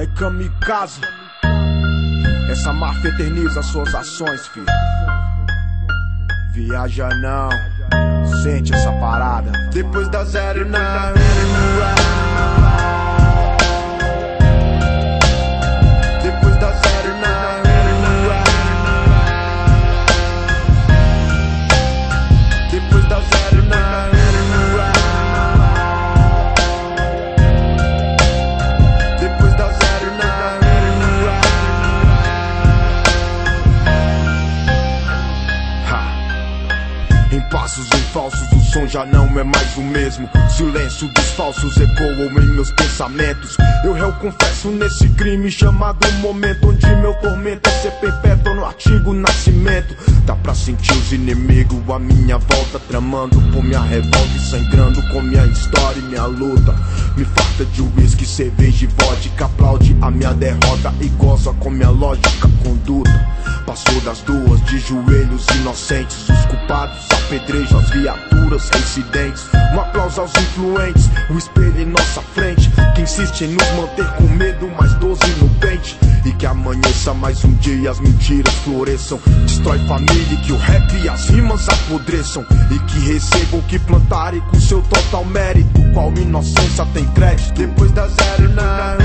É kamikaze. Essa máfia eterniza suas ações, filho. Viaja não, sente essa parada. Depois da zero na passos falsos, o som já não é mais o mesmo. Silêncio dos falsos ecoam em meus pensamentos. Eu réu confesso nesse crime chamado momento, onde meu tormento é ser perpétuo no artigo nascimento. Dá pra sentir os inimigos à minha volta, tramando por minha revolta e sangrando com minha história e minha luta. Me farta de uísque, cerveja e vodka, aplaude a minha derrota e goza com minha lógica conduta. Passou das duas de joelhos inocentes, os culpados apedrejam as viaturas reincidentes. Um aplauso aos influentes, o espelho em nossa frente. Que insiste em nos manter com medo, mais doze no pente. E que amanheça mais um dia, as mentiras floresçam. Destrói família, e que o rap e as rimas apodreçam. E que recebam o que plantarem com seu total mérito. Qual inocência tem crédito? Depois da zero na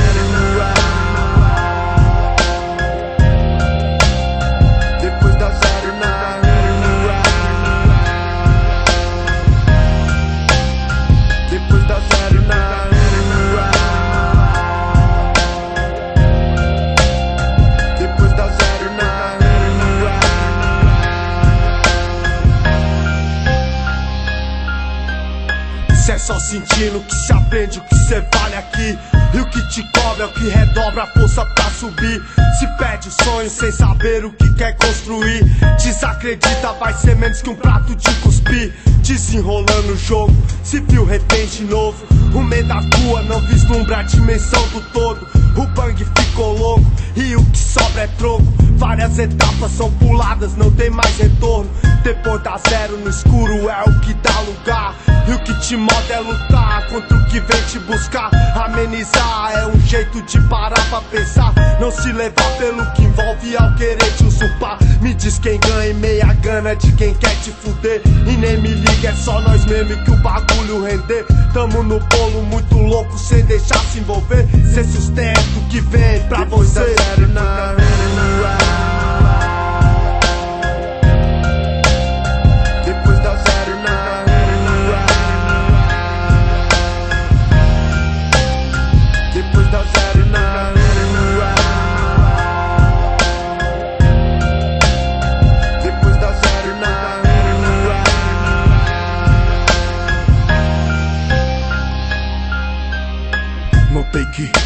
É só sentindo que se aprende o que cê vale aqui. E o que te cobra é o que redobra a força pra subir. Se perde o sonho sem saber o que quer construir. Desacredita, vai ser menos que um prato de cuspir. Desenrolando o jogo, se viu retém de novo. O meio da rua não vislumbra a dimensão do todo. O bang ficou louco e o que sobra é troco. Várias etapas são puladas, não tem mais retorno. Depois da zero no escuro é o que dá lugar. E o que te move é lutar contra o que vem te buscar. Amenizar é um jeito de parar pra pensar. Não se levar pelo que envolve ao querer te usurpar. Me diz quem ganha e meia gana de quem quer te fuder. E nem me liga, é só nós mesmo que o bagulho render. Tamo no bolo muito louco sem deixar se envolver. Cê sustenta o que vem pra você.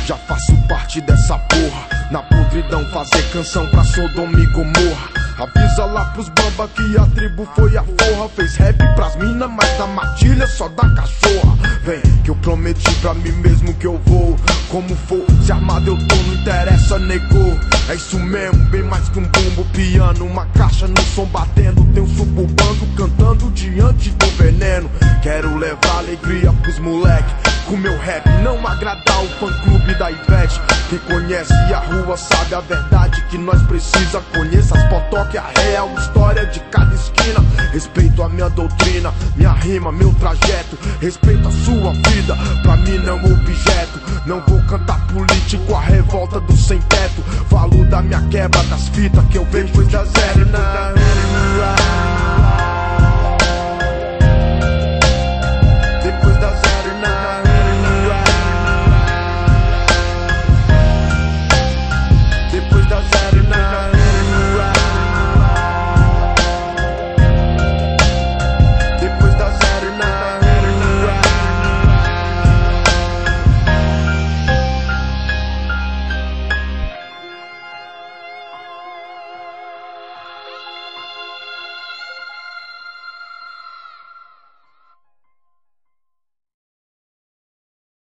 Já faço parte dessa porra. Na podridão fazer canção pra Sodoma e Gomorra. Avisa lá pros bamba que a tribo foi a forra. Fez rap pras mina, mas na matilha só dá cachorra. Vem, que eu prometi pra mim mesmo que eu vou. Como for, se armado eu tô, não interessa, negou. É isso mesmo, bem mais que um bumbo, piano. Uma caixa no som batendo. Tem um suburbano cantando diante do veneno. Quero levar alegria pros moleque. Com meu rap, não agradar o fã clube da Ivete. Quem conhece a rua sabe a verdade que nós precisa. Conheça as potoque, a real história de cada esquina. Respeito a minha doutrina, minha rima, meu trajeto. Respeito a sua vida, pra mim não é objeto. Não vou cantar político, a revolta do sem teto. Falo da minha quebra das fitas que eu vejo Depois da zero na